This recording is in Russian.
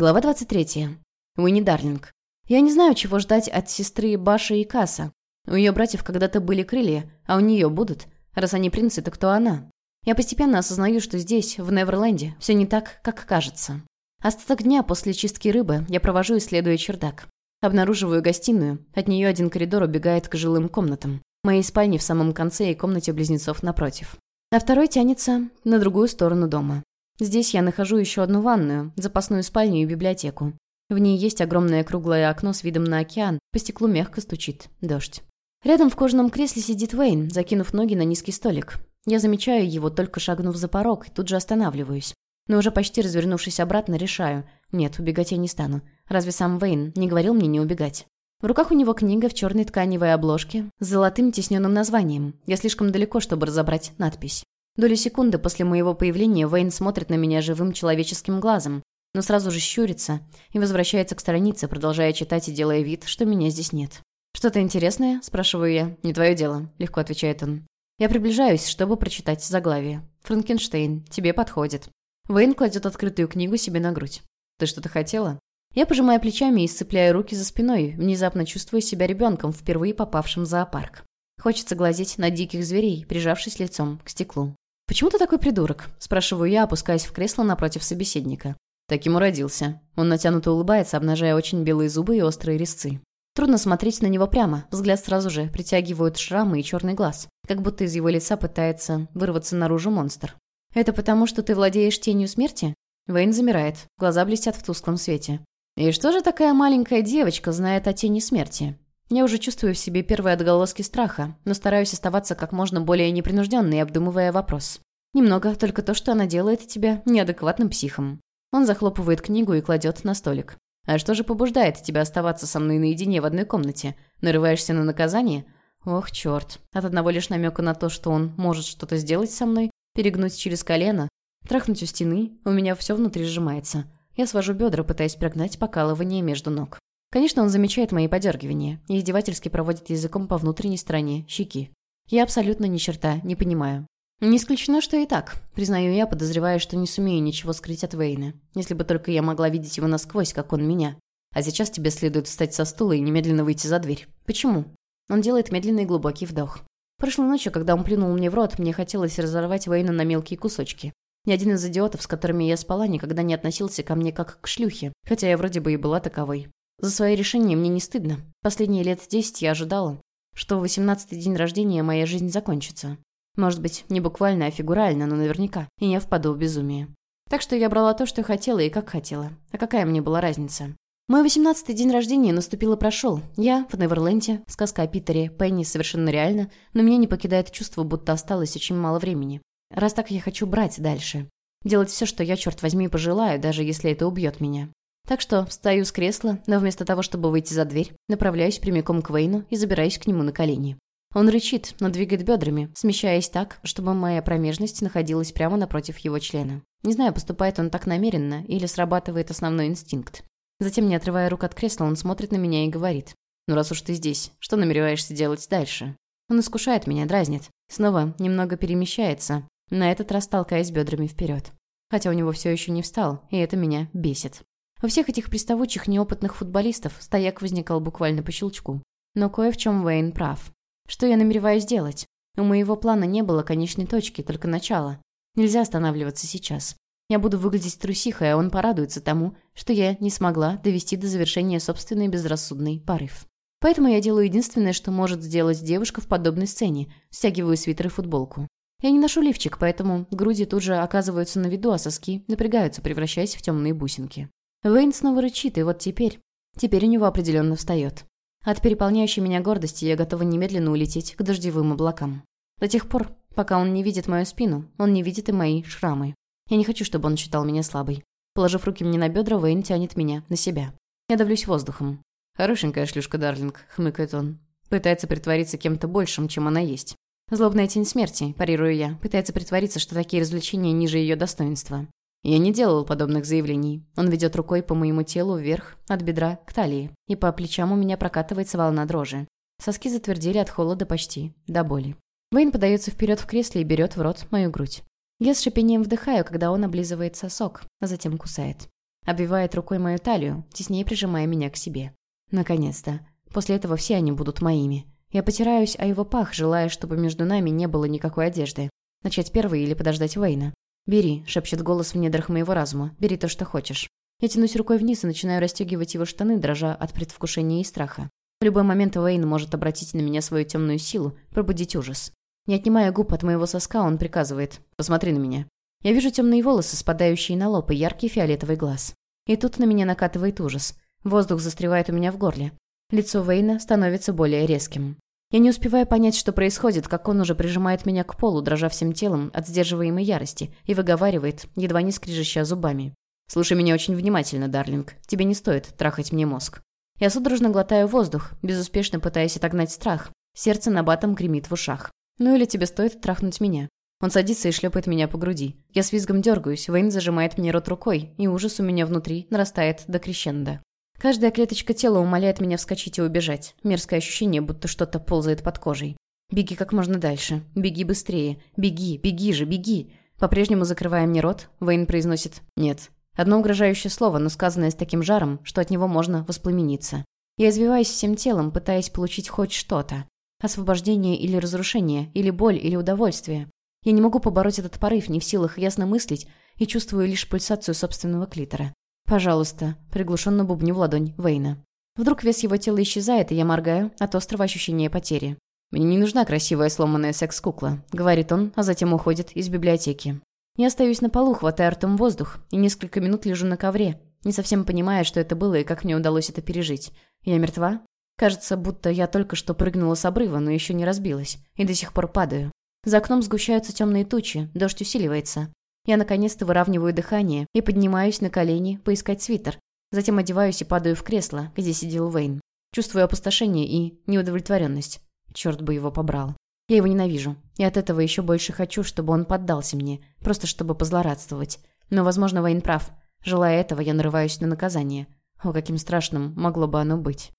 Глава 23. Уинни Дарлинг. Я не знаю, чего ждать от сестры Баши и Касса. У ее братьев когда-то были крылья, а у нее будут. Раз они принцы, то кто она? Я постепенно осознаю, что здесь, в Неверленде, все не так, как кажется. Остаток дня после чистки рыбы я провожу, исследуя чердак. Обнаруживаю гостиную, от нее один коридор убегает к жилым комнатам. Моей спальни в самом конце и комнате близнецов напротив. А второй тянется на другую сторону дома. Здесь я нахожу еще одну ванную, запасную спальню и библиотеку. В ней есть огромное круглое окно с видом на океан, по стеклу мягко стучит дождь. Рядом в кожаном кресле сидит Уэйн, закинув ноги на низкий столик. Я замечаю его, только шагнув за порог, и тут же останавливаюсь. Но уже почти развернувшись обратно, решаю. Нет, убегать я не стану. Разве сам Вейн не говорил мне не убегать? В руках у него книга в черной тканевой обложке с золотым тисненным названием. Я слишком далеко, чтобы разобрать надпись. Доли секунды после моего появления Вейн смотрит на меня живым человеческим глазом, но сразу же щурится и возвращается к странице, продолжая читать и делая вид, что меня здесь нет. «Что-то интересное?» – спрашиваю я. «Не твое дело», – легко отвечает он. Я приближаюсь, чтобы прочитать заглавие. «Франкенштейн. Тебе подходит». Вейн кладет открытую книгу себе на грудь. «Ты что-то хотела?» Я пожимаю плечами и сцепляю руки за спиной, внезапно чувствуя себя ребенком, впервые попавшим в зоопарк. Хочется глазеть на диких зверей, прижавшись лицом к стеклу. «Почему ты такой придурок?» – спрашиваю я, опускаясь в кресло напротив собеседника. Таким уродился. Он натянуто улыбается, обнажая очень белые зубы и острые резцы. Трудно смотреть на него прямо, взгляд сразу же притягивают шрамы и черный глаз, как будто из его лица пытается вырваться наружу монстр. «Это потому, что ты владеешь тенью смерти?» Вейн замирает, глаза блестят в тусклом свете. «И что же такая маленькая девочка знает о тени смерти?» Я уже чувствую в себе первые отголоски страха, но стараюсь оставаться как можно более непринужденной, обдумывая вопрос. Немного, только то, что она делает тебя неадекватным психом. Он захлопывает книгу и кладет на столик. «А что же побуждает тебя оставаться со мной наедине в одной комнате? Нарываешься на наказание?» «Ох, черт!» От одного лишь намека на то, что он может что-то сделать со мной, перегнуть через колено, трахнуть у стены, у меня все внутри сжимается. Я свожу бедра, пытаясь прогнать покалывание между ног. Конечно, он замечает мои подергивания и издевательски проводит языком по внутренней стороне щеки. Я абсолютно ни черта не понимаю. Не исключено, что и так. Признаю я, подозревая, что не сумею ничего скрыть от Вейна. Если бы только я могла видеть его насквозь, как он меня. А сейчас тебе следует встать со стула и немедленно выйти за дверь. Почему? Он делает медленный глубокий вдох. Прошлой ночью, когда он плюнул мне в рот, мне хотелось разорвать Вейна на мелкие кусочки. Ни один из идиотов, с которыми я спала, никогда не относился ко мне как к шлюхе, хотя я вроде бы и была таковой. За свои решения мне не стыдно. Последние лет десять я ожидала, что в восемнадцатый день рождения моя жизнь закончится. Может быть, не буквально, а фигурально, но наверняка, и я впаду в безумие. Так что я брала то, что хотела и как хотела. А какая мне была разница? Мой восемнадцатый день рождения наступил и прошел. Я в Неверленде, сказка о Питере, Пенни совершенно реально, но меня не покидает чувство, будто осталось очень мало времени. Раз так я хочу брать дальше. Делать все, что я, черт возьми, пожелаю, даже если это убьет меня. Так что встаю с кресла, но вместо того, чтобы выйти за дверь, направляюсь прямиком к Вейну и забираюсь к нему на колени. Он рычит, но двигает бедрами, смещаясь так, чтобы моя промежность находилась прямо напротив его члена. Не знаю, поступает он так намеренно или срабатывает основной инстинкт. Затем, не отрывая рук от кресла, он смотрит на меня и говорит. «Ну раз уж ты здесь, что намереваешься делать дальше?» Он искушает меня, дразнит. Снова немного перемещается, на этот раз толкаясь бедрами вперед. Хотя у него все еще не встал, и это меня бесит. У всех этих приставучих неопытных футболистов стояк возникал буквально по щелчку. Но кое в чем Уэйн прав. Что я намереваюсь делать? У моего плана не было конечной точки, только начало. Нельзя останавливаться сейчас. Я буду выглядеть трусихой, а он порадуется тому, что я не смогла довести до завершения собственный безрассудный порыв. Поэтому я делаю единственное, что может сделать девушка в подобной сцене. Стягиваю свитер и футболку. Я не ношу лифчик, поэтому груди тут же оказываются на виду, а соски напрягаются, превращаясь в темные бусинки. Вейн снова рычит, и вот теперь... Теперь у него определенно встает. От переполняющей меня гордости я готова немедленно улететь к дождевым облакам. До тех пор, пока он не видит мою спину, он не видит и мои шрамы. Я не хочу, чтобы он считал меня слабой. Положив руки мне на бедра, Вейн тянет меня на себя. Я давлюсь воздухом. «Хорошенькая шлюшка, Дарлинг», — хмыкает он. Пытается притвориться кем-то большим, чем она есть. Злобная тень смерти, парирую я, пытается притвориться, что такие развлечения ниже ее достоинства. Я не делал подобных заявлений. Он ведет рукой по моему телу вверх, от бедра к талии, и по плечам у меня прокатывается волна дрожи. Соски затвердели от холода почти, до боли. Вейн подается вперед в кресле и берет в рот мою грудь. Я с шипением вдыхаю, когда он облизывает сосок, а затем кусает. обвивает рукой мою талию, теснее прижимая меня к себе. Наконец-то. После этого все они будут моими. Я потираюсь о его пах, желая, чтобы между нами не было никакой одежды. Начать первый или подождать Уэйна. «Бери», — шепчет голос в недрах моего разума. «Бери то, что хочешь». Я тянусь рукой вниз и начинаю расстегивать его штаны, дрожа от предвкушения и страха. В любой момент Уэйн может обратить на меня свою темную силу, пробудить ужас. Не отнимая губ от моего соска, он приказывает «Посмотри на меня». Я вижу темные волосы, спадающие на лоб, и яркий фиолетовый глаз. И тут на меня накатывает ужас. Воздух застревает у меня в горле. Лицо Вейна становится более резким. Я не успеваю понять, что происходит, как он уже прижимает меня к полу, дрожа всем телом от сдерживаемой ярости, и выговаривает, едва не скрежеща зубами. «Слушай меня очень внимательно, Дарлинг. Тебе не стоит трахать мне мозг». Я судорожно глотаю воздух, безуспешно пытаясь отогнать страх. Сердце на батом гремит в ушах. «Ну или тебе стоит трахнуть меня?» Он садится и шлепает меня по груди. Я с визгом дергаюсь, Вейн зажимает мне рот рукой, и ужас у меня внутри нарастает до крещенда. Каждая клеточка тела умоляет меня вскочить и убежать. Мерзкое ощущение, будто что-то ползает под кожей. Беги как можно дальше. Беги быстрее. Беги, беги же, беги. По-прежнему закрывая мне рот, Вейн произносит «нет». Одно угрожающее слово, но сказанное с таким жаром, что от него можно воспламениться. Я извиваюсь всем телом, пытаясь получить хоть что-то. Освобождение или разрушение, или боль, или удовольствие. Я не могу побороть этот порыв, не в силах ясно мыслить, и чувствую лишь пульсацию собственного клитора. «Пожалуйста», — приглушенно бубню в ладонь Вейна. Вдруг вес его тела исчезает, и я моргаю от острого ощущения потери. «Мне не нужна красивая сломанная секс-кукла», — говорит он, а затем уходит из библиотеки. Я остаюсь на полу, хватая ртом воздух, и несколько минут лежу на ковре, не совсем понимая, что это было и как мне удалось это пережить. Я мертва? Кажется, будто я только что прыгнула с обрыва, но еще не разбилась, и до сих пор падаю. За окном сгущаются темные тучи, дождь усиливается. Я наконец-то выравниваю дыхание и поднимаюсь на колени поискать свитер. Затем одеваюсь и падаю в кресло, где сидел Вейн. Чувствую опустошение и неудовлетворенность. Черт бы его побрал. Я его ненавижу. И от этого еще больше хочу, чтобы он поддался мне, просто чтобы позлорадствовать. Но, возможно, Вейн прав. Желая этого, я нарываюсь на наказание. О, каким страшным могло бы оно быть.